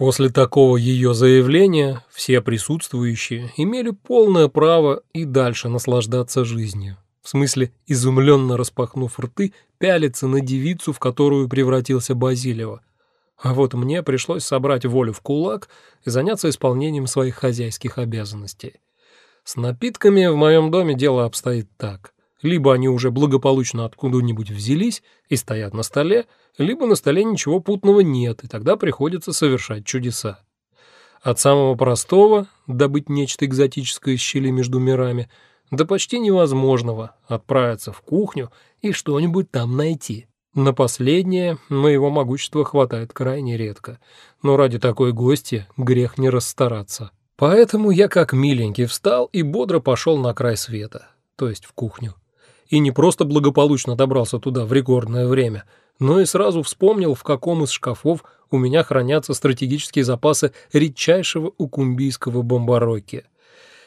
После такого ее заявления все присутствующие имели полное право и дальше наслаждаться жизнью. В смысле, изумленно распахнув рты, пялиться на девицу, в которую превратился Базилева. А вот мне пришлось собрать волю в кулак и заняться исполнением своих хозяйских обязанностей. С напитками в моем доме дело обстоит так. Либо они уже благополучно откуда-нибудь взялись и стоят на столе, либо на столе ничего путного нет, и тогда приходится совершать чудеса. От самого простого – добыть нечто экзотическое из щели между мирами, до почти невозможного – отправиться в кухню и что-нибудь там найти. На последнее моего могущества хватает крайне редко, но ради такой гости грех не расстараться. Поэтому я как миленький встал и бодро пошел на край света, то есть в кухню и не просто благополучно добрался туда в рекордное время, но и сразу вспомнил, в каком из шкафов у меня хранятся стратегические запасы редчайшего укумбийского бомбароки.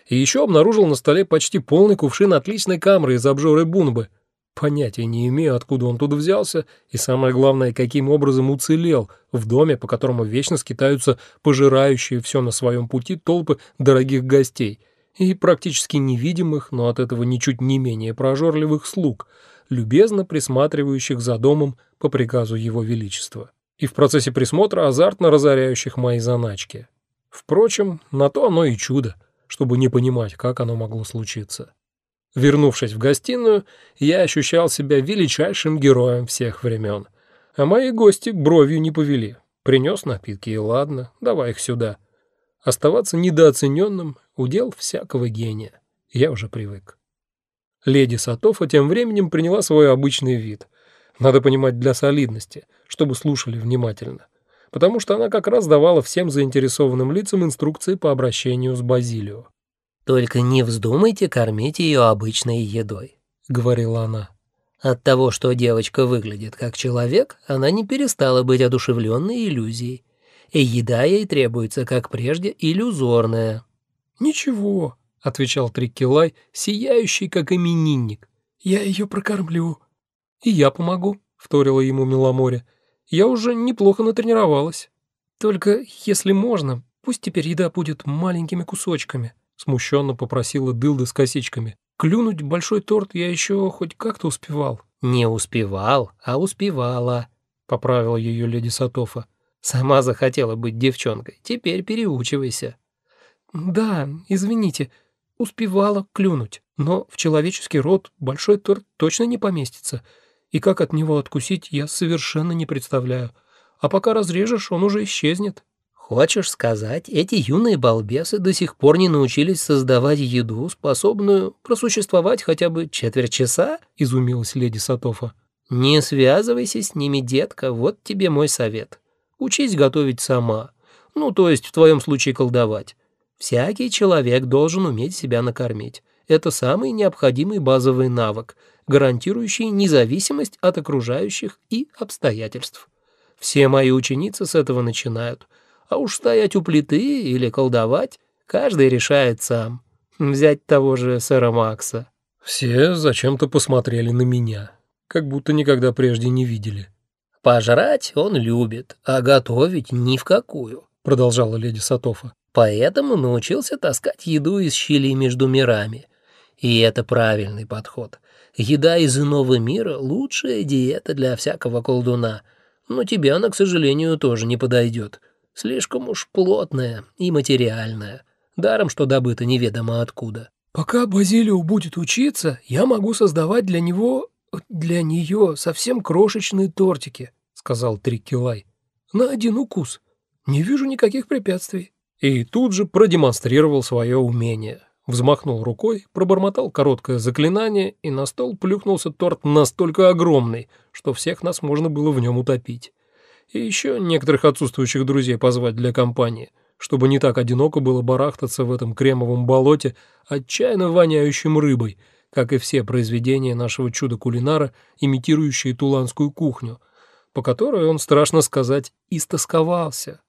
И еще обнаружил на столе почти полный кувшин отличной камры из обжоры бунбы. Понятия не имею, откуда он тут взялся, и самое главное, каким образом уцелел в доме, по которому вечно скитаются пожирающие все на своем пути толпы дорогих гостей — и практически невидимых, но от этого ничуть не менее прожорливых слуг, любезно присматривающих за домом по приказу Его Величества, и в процессе присмотра азартно разоряющих мои заначки. Впрочем, на то оно и чудо, чтобы не понимать, как оно могло случиться. Вернувшись в гостиную, я ощущал себя величайшим героем всех времен. А мои гости бровью не повели. Принес напитки, и ладно, давай их сюда. Оставаться недооцененным — удел всякого гения. Я уже привык. Леди Сатофа тем временем приняла свой обычный вид. Надо понимать для солидности, чтобы слушали внимательно. Потому что она как раз давала всем заинтересованным лицам инструкции по обращению с Базилио. «Только не вздумайте кормить ее обычной едой», — говорила она. «От того, что девочка выглядит как человек, она не перестала быть одушевленной иллюзией и еда ей требуется, как прежде, иллюзорная». «Ничего», — отвечал Триккилай, сияющий, как именинник. «Я ее прокормлю». «И я помогу», — вторила ему Миломоре. «Я уже неплохо натренировалась. Только, если можно, пусть теперь еда будет маленькими кусочками», — смущенно попросила Дылда с косичками. «Клюнуть большой торт я еще хоть как-то успевал». «Не успевал, а успевала», — поправила ее леди Сатофа. Сама захотела быть девчонкой. Теперь переучивайся. Да, извините, успевала клюнуть. Но в человеческий рот большой торт точно не поместится. И как от него откусить, я совершенно не представляю. А пока разрежешь, он уже исчезнет. Хочешь сказать, эти юные балбесы до сих пор не научились создавать еду, способную просуществовать хотя бы четверть часа? Изумилась леди Сатофа. Не связывайся с ними, детка, вот тебе мой совет. Учись готовить сама. Ну, то есть в твоем случае колдовать. Всякий человек должен уметь себя накормить. Это самый необходимый базовый навык, гарантирующий независимость от окружающих и обстоятельств. Все мои ученицы с этого начинают. А уж стоять у плиты или колдовать каждый решает сам. Взять того же сэра Макса. Все зачем-то посмотрели на меня, как будто никогда прежде не видели. «Пожрать он любит, а готовить ни в какую», — продолжала леди Сатофа. «Поэтому научился таскать еду из щелей между мирами. И это правильный подход. Еда из иного мира — лучшая диета для всякого колдуна. Но тебе она, к сожалению, тоже не подойдет. Слишком уж плотная и материальная. Даром, что добыто неведомо откуда». «Пока Базилио будет учиться, я могу создавать для него «Для нее совсем крошечные тортики», — сказал Триккилай. «На один укус. Не вижу никаких препятствий». И тут же продемонстрировал свое умение. Взмахнул рукой, пробормотал короткое заклинание, и на стол плюхнулся торт настолько огромный, что всех нас можно было в нем утопить. И еще некоторых отсутствующих друзей позвать для компании, чтобы не так одиноко было барахтаться в этом кремовом болоте, отчаянно воняющим рыбой — как и все произведения нашего чуда-кулинара, имитирующие туланскую кухню, по которой он, страшно сказать, истосковался.